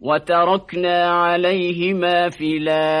وتركنا عليهما في الآخرين.